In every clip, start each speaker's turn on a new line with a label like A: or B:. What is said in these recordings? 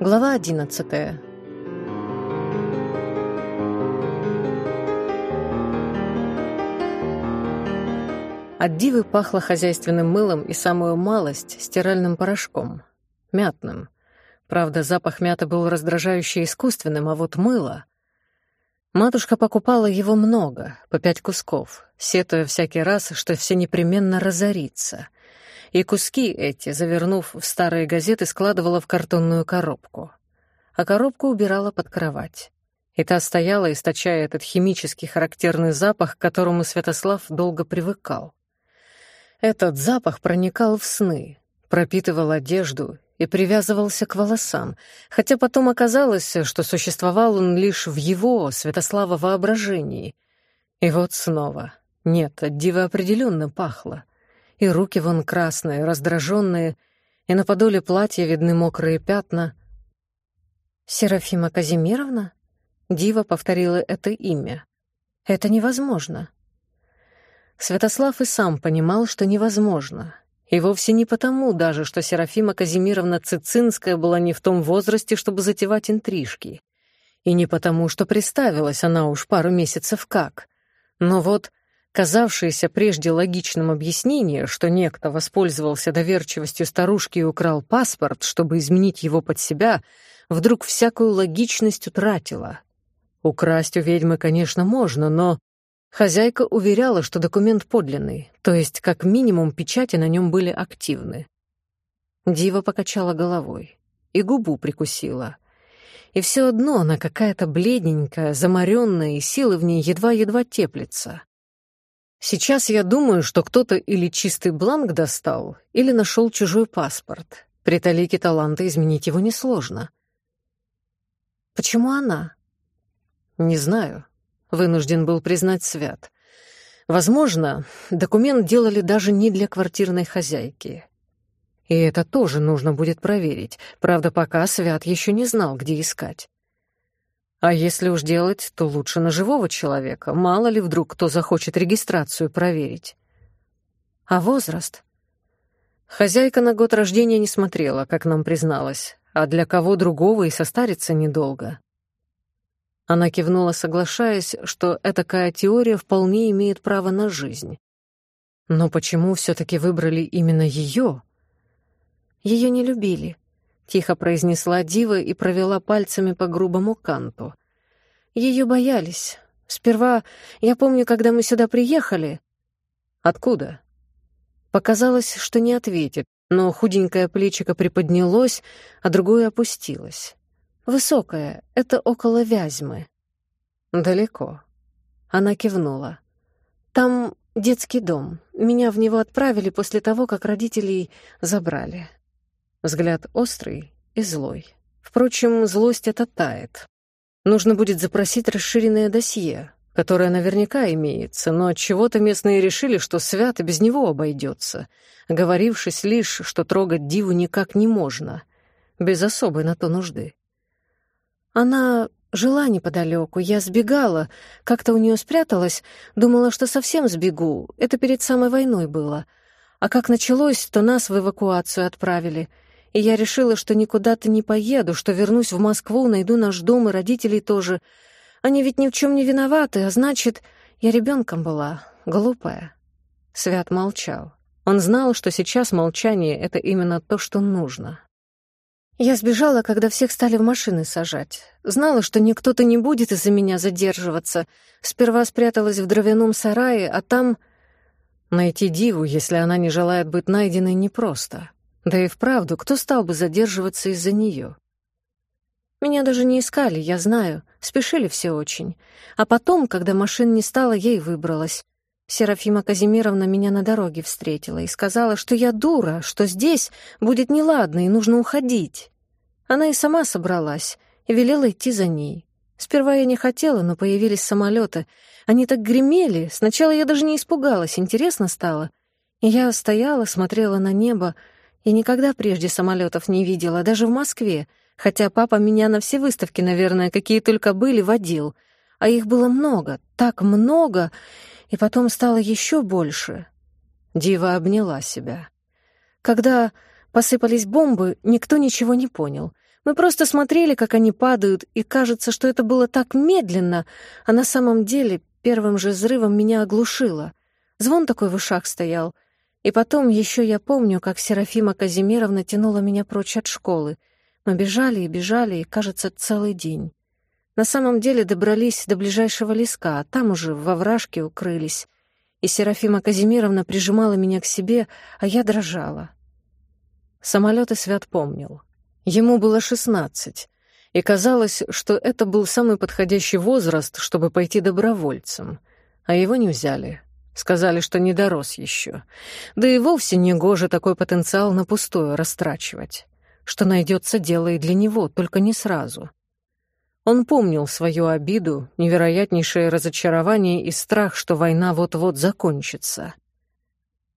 A: Глава одиннадцатая. От дивы пахло хозяйственным мылом и самую малость — стиральным порошком. Мятным. Правда, запах мяты был раздражающе искусственным, а вот мыло... Матушка покупала его много, по пять кусков, сетуя всякий раз, что все непременно разорится. И куски эти, завернув в старые газеты, складывала в картонную коробку. А коробку убирала под кровать. И та стояла, источая этот химический характерный запах, к которому Святослав долго привыкал. Этот запах проникал в сны, пропитывал одежду и привязывался к волосам, хотя потом оказалось, что существовал он лишь в его, Святослава, воображении. И вот снова. Нет, от дивы определенно пахло. И руки вон красные, раздраженные, и на подоле платья видны мокрые пятна. «Серафима Казимировна?» Дива повторила это имя. «Это невозможно». Святослав и сам понимал, что невозможно, и вовсе не потому даже, что Серафима Казимировна Цицинская была не в том возрасте, чтобы затевать интрижки. И не потому, что приставилась она уж пару месяцев как. Но вот казавшееся прежде логичным объяснение, что некто воспользовался доверчивостью старушки и украл паспорт, чтобы изменить его под себя, вдруг всякую логичность утратило. Украсть у ведьмы, конечно, можно, но Хозяйка уверяла, что документ подлинный, то есть как минимум печати на нем были активны. Дива покачала головой и губу прикусила. И все одно она какая-то бледненькая, заморенная, и силы в ней едва-едва теплится. Сейчас я думаю, что кто-то или чистый бланк достал, или нашел чужой паспорт. При талике таланта изменить его несложно. Почему она? Не знаю вынужден был признать Свят. Возможно, документ делали даже не для квартирной хозяйки. И это тоже нужно будет проверить. Правда, пока Свят еще не знал, где искать. А если уж делать, то лучше на живого человека. Мало ли вдруг кто захочет регистрацию проверить. А возраст? Хозяйка на год рождения не смотрела, как нам призналась, а для кого другого и состариться недолго. Она кивнула, соглашаясь, что такая теория вполне имеет право на жизнь. Но почему все-таки выбрали именно ее? Ее не любили, тихо произнесла Дива и провела пальцами по грубому канту. Ее боялись. Сперва, я помню, когда мы сюда приехали. Откуда? Показалось, что не ответит, но худенькое плечико приподнялось, а другое опустилось. Высокая, это около Вязьмы. Далеко. Она кивнула. Там детский дом. Меня в него отправили после того, как родителей забрали. Взгляд острый и злой. Впрочем, злость эта тает. Нужно будет запросить расширенное досье, которое наверняка имеется, но от чего-то местные решили, что свято без него обойдется, говорившись лишь, что трогать диву никак не можно, без особой на то нужды. Она жила неподалеку, я сбегала, как-то у нее спряталась, думала, что совсем сбегу, это перед самой войной было. А как началось, то нас в эвакуацию отправили. И я решила, что никуда-то не поеду, что вернусь в Москву, найду наш дом и родителей тоже. Они ведь ни в чем не виноваты, а значит, я ребенком была, глупая. Свят молчал. Он знал, что сейчас молчание — это именно то, что нужно. Я сбежала, когда всех стали в машины сажать. Знала, что никто-то не будет из-за меня задерживаться. Сперва спряталась в дровяном сарае, а там... Найти диву, если она не желает быть найденной, непросто. Да и вправду, кто стал бы задерживаться из-за нее? Меня даже не искали, я знаю. Спешили все очень. А потом, когда машин не стало, я и выбралась. Серафима Казимировна меня на дороге встретила и сказала, что я дура, что здесь будет неладно и нужно уходить. Она и сама собралась и велела идти за ней. Сперва я не хотела, но появились самолеты. Они так гремели, сначала я даже не испугалась, интересно стало. И я стояла, смотрела на небо, и никогда прежде самолетов не видела, даже в Москве, хотя папа меня на все выставки, наверное, какие только были, водил. А их было много, так много, и потом стало еще больше. Дива обняла себя. Когда посыпались бомбы, никто ничего не понял. Мы просто смотрели, как они падают, и кажется, что это было так медленно, а на самом деле первым же взрывом меня оглушило. Звон такой в ушах стоял. И потом еще я помню, как Серафима Казимировна тянула меня прочь от школы. Мы бежали и бежали, и, кажется, целый день. На самом деле добрались до ближайшего леска, а там уже во вражке укрылись. И Серафима Казимировна прижимала меня к себе, а я дрожала. Самолет и Свят помнил. Ему было шестнадцать, и казалось, что это был самый подходящий возраст, чтобы пойти добровольцем. А его не взяли. Сказали, что не дорос еще. Да и вовсе не гоже такой потенциал на пустое растрачивать. Что найдется дело и для него, только не сразу. Он помнил свою обиду, невероятнейшее разочарование и страх, что война вот-вот закончится.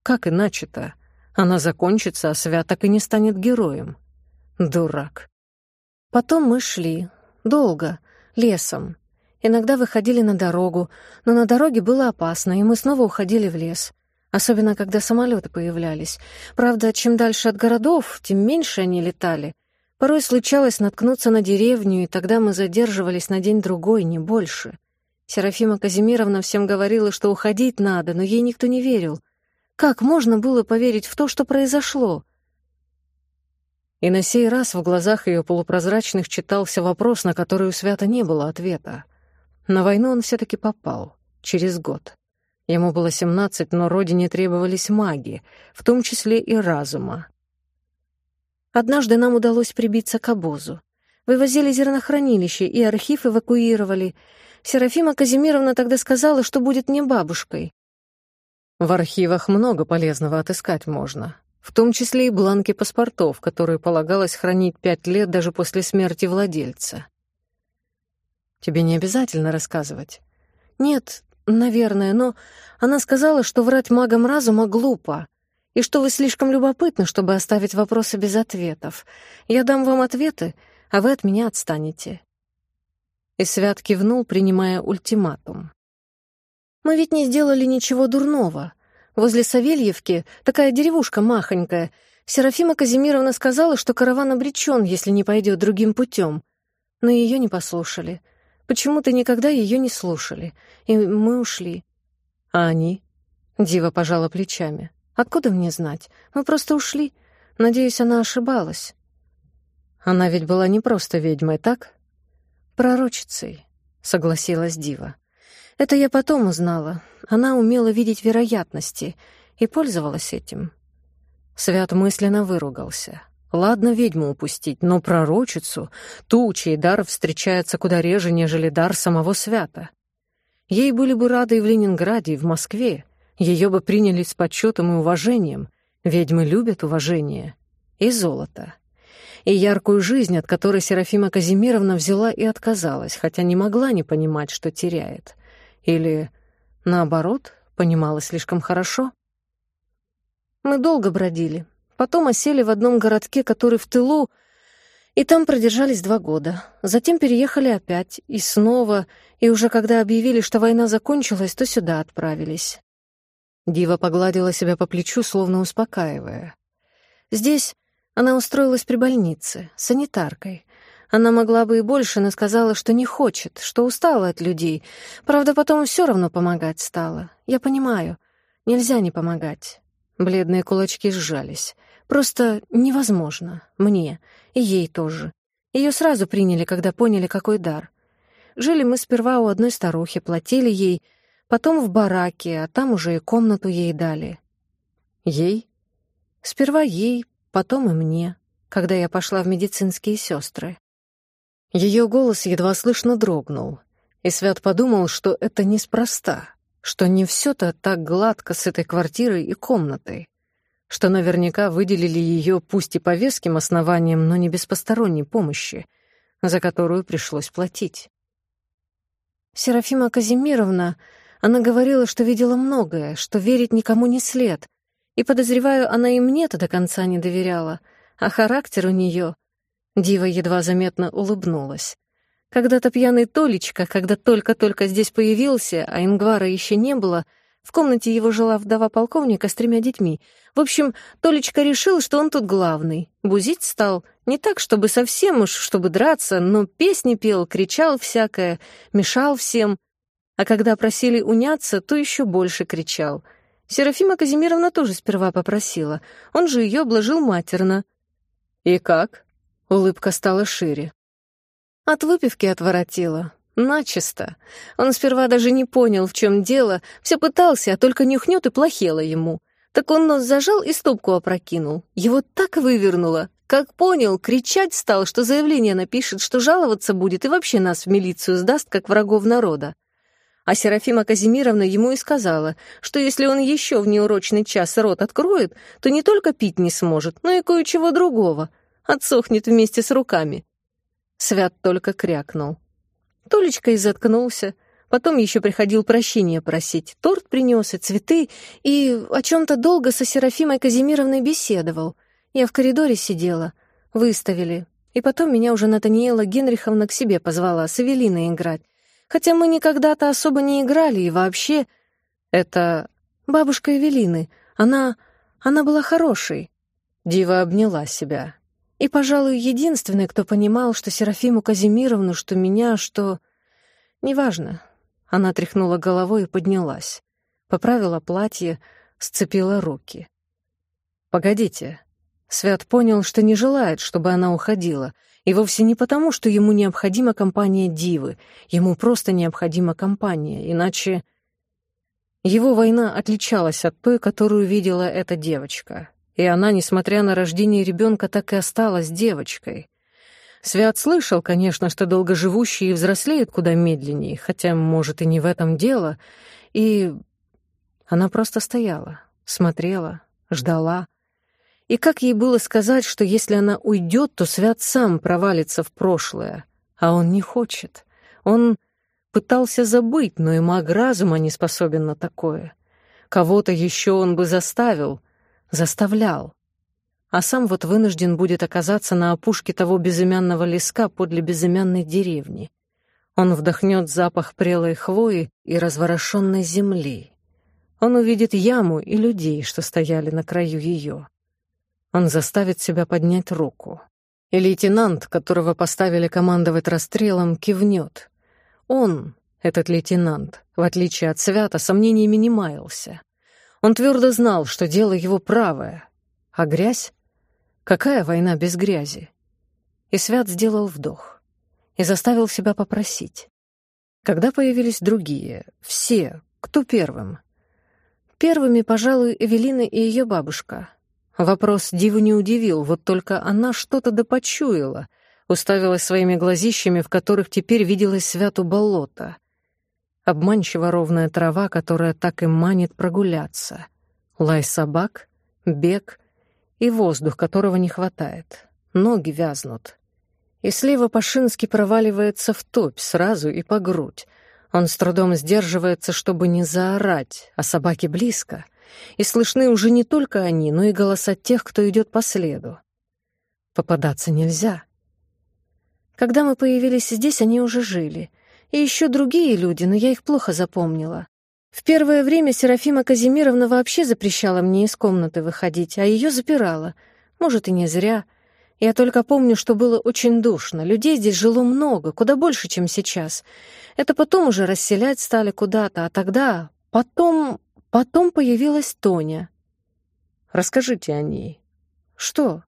A: Как иначе-то? Она закончится, а Святок и не станет героем. Дурак. Потом мы шли. Долго. Лесом. Иногда выходили на дорогу, но на дороге было опасно, и мы снова уходили в лес. Особенно, когда самолеты появлялись. Правда, чем дальше от городов, тем меньше они летали. Порой случалось наткнуться на деревню, и тогда мы задерживались на день-другой, не больше. Серафима Казимировна всем говорила, что уходить надо, но ей никто не верил. Как можно было поверить в то, что произошло? И на сей раз в глазах ее полупрозрачных читался вопрос, на который у Свята не было ответа. На войну он все таки попал. Через год. Ему было семнадцать, но родине требовались маги, в том числе и разума. Однажды нам удалось прибиться к обозу. Вывозили зернохранилище и архив эвакуировали. Серафима Казимировна тогда сказала, что будет мне бабушкой. В архивах много полезного отыскать можно, в том числе и бланки паспортов, которые полагалось хранить пять лет даже после смерти владельца. Тебе не обязательно рассказывать. Нет, наверное, но она сказала, что врать магам разума глупо и что вы слишком любопытны, чтобы оставить вопросы без ответов. Я дам вам ответы, а вы от меня отстанете». И Свят кивнул, принимая ультиматум. «Мы ведь не сделали ничего дурного. Возле Савельевки такая деревушка махонькая. Серафима Казимировна сказала, что караван обречен, если не пойдет другим путем. Но ее не послушали. Почему-то никогда ее не слушали. И мы ушли. А они?» Дива пожала плечами. Откуда мне знать? Мы просто ушли. Надеюсь, она ошибалась. Она ведь была не просто ведьмой, так? Пророчицей, согласилась Дива. Это я потом узнала. Она умела видеть вероятности и пользовалась этим. Свят мысленно выругался. Ладно ведьму упустить, но пророчицу, ту, чей дар встречается куда реже, нежели дар самого Свята. Ей были бы рады и в Ленинграде, и в Москве, ее бы приняли с почетом и уважением. Ведьмы любят уважение. И золото. И яркую жизнь, от которой Серафима Казимировна взяла и отказалась, хотя не могла не понимать, что теряет. Или, наоборот, понимала слишком хорошо. Мы долго бродили. Потом осели в одном городке, который в тылу, и там продержались два года. Затем переехали опять, и снова, и уже когда объявили, что война закончилась, то сюда отправились. Дива погладила себя по плечу, словно успокаивая. Здесь она устроилась при больнице, санитаркой. Она могла бы и больше, но сказала, что не хочет, что устала от людей. Правда, потом все равно помогать стала. Я понимаю, нельзя не помогать. Бледные кулачки сжались. Просто невозможно. Мне. И ей тоже. Ее сразу приняли, когда поняли, какой дар. Жили мы сперва у одной старухи, платили ей, Потом в бараке, а там уже и комнату ей дали. Ей? Сперва ей, потом и мне, когда я пошла в медицинские сестры. Ее голос едва слышно дрогнул, и Свят подумал, что это неспроста, что не все-то так гладко с этой квартирой и комнатой, что наверняка выделили ее пусть и по веским основаниям, но не без посторонней помощи, за которую пришлось платить. Серафима Казимировна она говорила, что видела многое, что верить никому не след. И, подозреваю, она и мне-то до конца не доверяла. А характер у нее... Дива едва заметно улыбнулась. Когда-то пьяный Толечка, когда только-только здесь появился, а Ингвара еще не было, В комнате его жила вдова полковника с тремя детьми. В общем, Толечка решил, что он тут главный. Бузить стал. Не так, чтобы совсем уж, чтобы драться, но песни пел, кричал всякое, мешал всем. А когда просили уняться, то еще больше кричал. Серафима Казимировна тоже сперва попросила. Он же ее обложил матерно. «И как?» — улыбка стала шире. От выпивки отворотила. Начисто. Он сперва даже не понял, в чем дело, все пытался, а только нюхнет и плохело ему. Так он нос зажал и стопку опрокинул. Его так вывернуло. Как понял, кричать стал, что заявление напишет, что жаловаться будет и вообще нас в милицию сдаст, как врагов народа. А Серафима Казимировна ему и сказала, что если он еще в неурочный час рот откроет, то не только пить не сможет, но и кое-чего другого. Отсохнет вместе с руками. Свят только крякнул. Толечка и заткнулся. Потом еще приходил прощения просить. Торт принес и цветы, и о чем-то долго со Серафимой Казимировной беседовал. Я в коридоре сидела. Выставили. И потом меня уже Натаниэла Генриховна к себе позвала с Эвелиной играть. Хотя мы никогда-то особо не играли, и вообще... Это бабушка Эвелины. Она... она была хорошей. Дива обняла себя. И, пожалуй, единственный, кто понимал, что Серафиму Казимировну, что меня, что... Неважно. Она тряхнула головой и поднялась. Поправила платье, сцепила руки. «Погодите». Свят понял, что не желает, чтобы она уходила, и вовсе не потому, что ему необходима компания Дивы, ему просто необходима компания, иначе... Его война отличалась от той, которую видела эта девочка. И она, несмотря на рождение ребенка, так и осталась девочкой. Свят слышал, конечно, что долгоживущие взрослеют куда медленнее, хотя, может, и не в этом дело. И она просто стояла, смотрела, ждала. И как ей было сказать, что если она уйдет, то Свят сам провалится в прошлое, а он не хочет. Он пытался забыть, но и маг разума не способен на такое. Кого-то еще он бы заставил — Заставлял. А сам вот вынужден будет оказаться на опушке того безымянного леска подле безымянной деревни. Он вдохнет запах прелой хвои и разворошенной земли. Он увидит яму и людей, что стояли на краю ее. Он заставит себя поднять руку. И лейтенант, которого поставили командовать расстрелом, кивнет. Он, этот лейтенант, в отличие от Свята, сомнениями не маялся. Он твердо знал, что дело его правое. А грязь? Какая война без грязи? И Свят сделал вдох. И заставил себя попросить. Когда появились другие, все, кто первым? Первыми, пожалуй, Эвелина и ее бабушка. Вопрос Диву не удивил, вот только она что-то допочуяла, уставилась своими глазищами, в которых теперь виделось Святу болото обманчиво ровная трава, которая так и манит прогуляться, лай собак, бег и воздух, которого не хватает. Ноги вязнут. И слева Пашинский проваливается в топь сразу и по грудь. Он с трудом сдерживается, чтобы не заорать, а собаки близко. И слышны уже не только они, но и голоса тех, кто идет по следу. Попадаться нельзя. Когда мы появились здесь, они уже жили — и еще другие люди, но я их плохо запомнила. В первое время Серафима Казимировна вообще запрещала мне из комнаты выходить, а ее запирала. Может, и не зря. Я только помню, что было очень душно. Людей здесь жило много, куда больше, чем сейчас. Это потом уже расселять стали куда-то, а тогда... Потом... Потом появилась Тоня. Расскажите о ней. Что?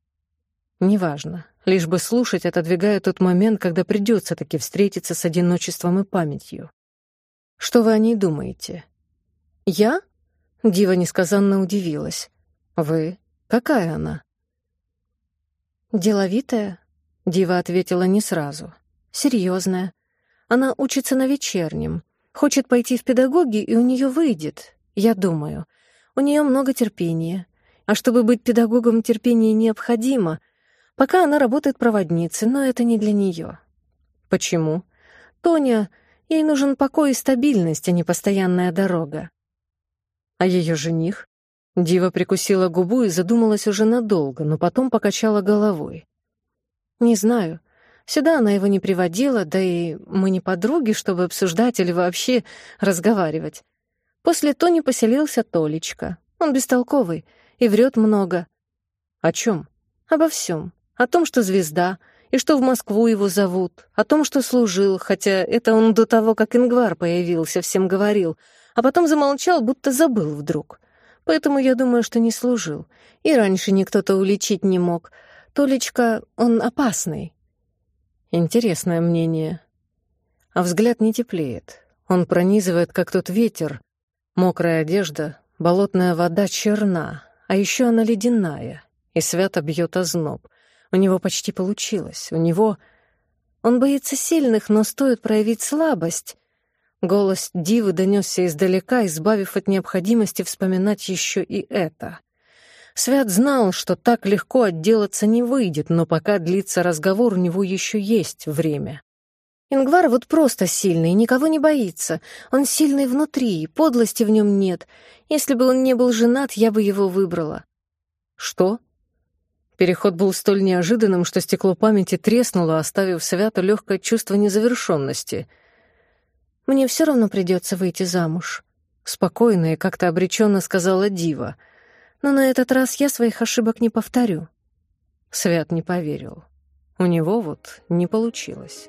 A: Неважно. Лишь бы слушать, отодвигая тот момент, когда придется таки встретиться с одиночеством и памятью. Что вы о ней думаете? Я? Дива несказанно удивилась. Вы? Какая она? Деловитая? Дива ответила не сразу. Серьезная. Она учится на вечернем. Хочет пойти в педагоги, и у нее выйдет, я думаю. У нее много терпения. А чтобы быть педагогом, терпение необходимо — Пока она работает проводницей, но это не для нее. Почему? Тоня, ей нужен покой и стабильность, а не постоянная дорога. А ее жених? Дива прикусила губу и задумалась уже надолго, но потом покачала головой. Не знаю. Сюда она его не приводила, да и мы не подруги, чтобы обсуждать или вообще разговаривать. После Тони поселился Толечка. Он бестолковый и врет много. О чем? Обо всем. О том, что звезда, и что в Москву его зовут, о том, что служил, хотя это он до того, как Ингвар появился, всем говорил, а потом замолчал, будто забыл вдруг. Поэтому я думаю, что не служил. И раньше никто-то уличить не мог. Толечка, он опасный. Интересное мнение. А взгляд не теплеет. Он пронизывает, как тот ветер. Мокрая одежда, болотная вода черна, а еще она ледяная, и свято бьет озноб. У него почти получилось. У него... Он боится сильных, но стоит проявить слабость. Голос Дивы донесся издалека, избавив от необходимости вспоминать еще и это. Свят знал, что так легко отделаться не выйдет, но пока длится разговор, у него еще есть время. Ингвар вот просто сильный, никого не боится. Он сильный внутри, подлости в нем нет. Если бы он не был женат, я бы его выбрала. Что? Переход был столь неожиданным, что стекло памяти треснуло, оставив Свято легкое чувство незавершенности. «Мне все равно придется выйти замуж», — спокойно и как-то обреченно сказала Дива. «Но на этот раз я своих ошибок не повторю». Свят не поверил. У него вот не получилось.